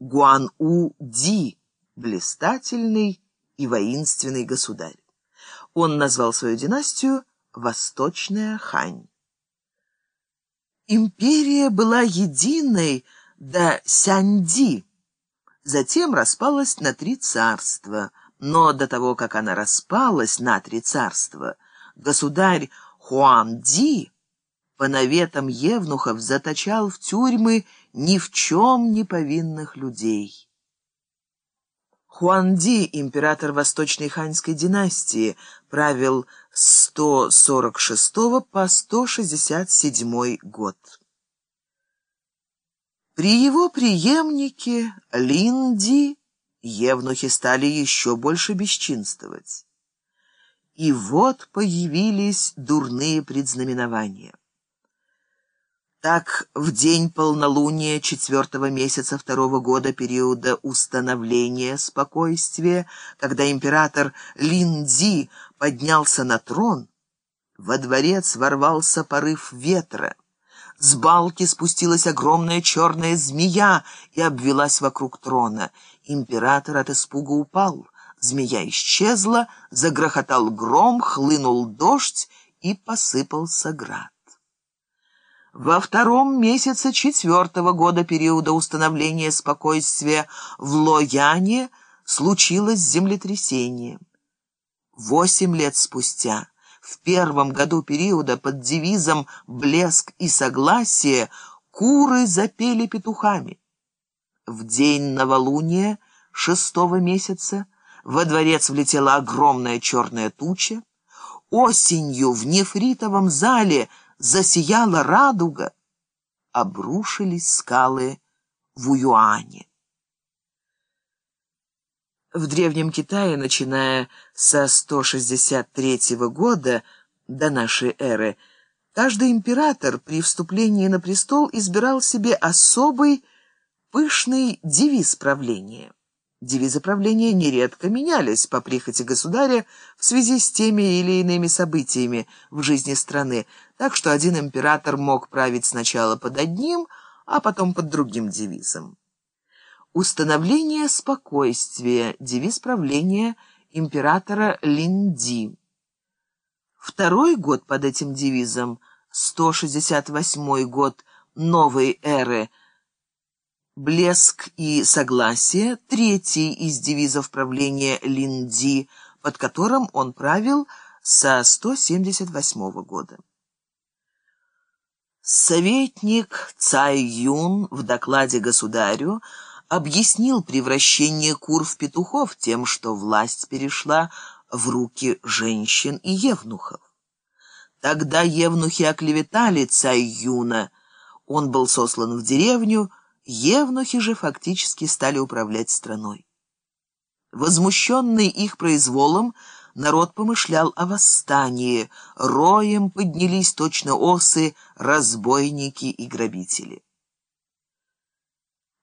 Гуан-У-Ди, блистательный и воинственный государь. Он назвал свою династию Восточная Хань. Империя была единой до Сяньди, затем распалась на три царства, но до того, как она распалась на три царства, государь Хуанди по наветам евнухов заточал в тюрьмы ни в чем не повинных людей. Хуанди, император Восточной Ханьской династии, правил с 146 по 167 год. При его преемнике Линди евнухи стали еще больше бесчинствовать. И вот появились дурные предзнаменования. Так, в день полнолуния четвертого месяца второго года периода установления спокойствия, когда император Линдзи поднялся на трон, во дворец ворвался порыв ветра. С балки спустилась огромная черная змея и обвелась вокруг трона. Император от испуга упал. Змея исчезла, загрохотал гром, хлынул дождь и посыпался град. Во втором месяце четвертого года периода установления спокойствия в Лояне случилось землетрясение. Восемь лет спустя, в первом году периода под девизом «Блеск и согласие» куры запели петухами. В день новолуния шестого месяца во дворец влетела огромная черная туча. Осенью в нефритовом зале – засияла радуга, обрушились скалы в Уюане. В Древнем Китае, начиная со 163 года до нашей эры, каждый император при вступлении на престол избирал себе особый пышный девиз правления. Девизы правления нередко менялись по прихоти государя в связи с теми или иными событиями в жизни страны, так что один император мог править сначала под одним, а потом под другим девизом. Установление спокойствия – девиз правления императора Линди. Второй год под этим девизом, 168 год новой эры – «Блеск и согласие» — третий из девизов правления Линди, под которым он правил со 178 года. Советник Цай Юн в докладе государю объяснил превращение кур в петухов тем, что власть перешла в руки женщин и евнухов. Тогда евнухи оклеветали Цай Юна, он был сослан в деревню, Евнухи же фактически стали управлять страной. Возмущенный их произволом, народ помышлял о восстании, роем поднялись точно осы, разбойники и грабители.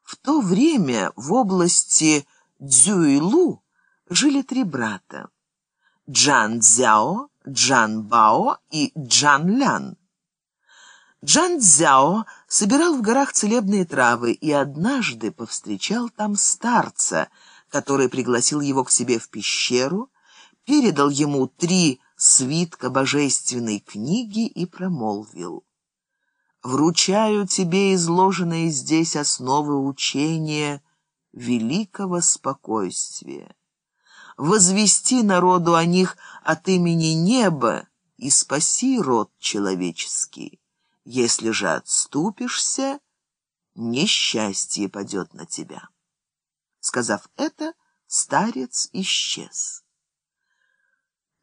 В то время в области Цзюйлу жили три брата – Джан Цзяо, Джан Бао и Джан Лян. Джан Цзяо собирал в горах целебные травы и однажды повстречал там старца, который пригласил его к себе в пещеру, передал ему три свитка божественной книги и промолвил. «Вручаю тебе изложенные здесь основы учения великого спокойствия. Возвести народу о них от имени неба и спаси род человеческий». Если же отступишься, несчастье падет на тебя. Сказав это, старец исчез.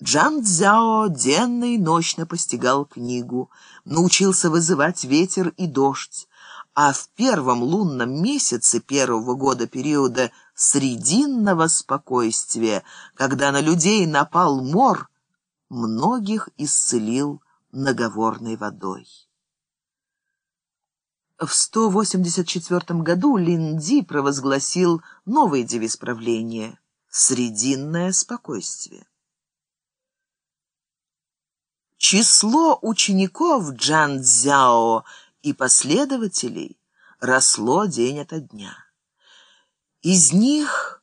Джан Цзяо денно и ночно постигал книгу, научился вызывать ветер и дождь, а в первом лунном месяце первого года периода срединного спокойствия, когда на людей напал мор, многих исцелил наговорной водой. В 184 году Линди провозгласил новый девиз правления «Срединное спокойствие». Число учеников Джан Цзяо и последователей росло день ото дня. Из них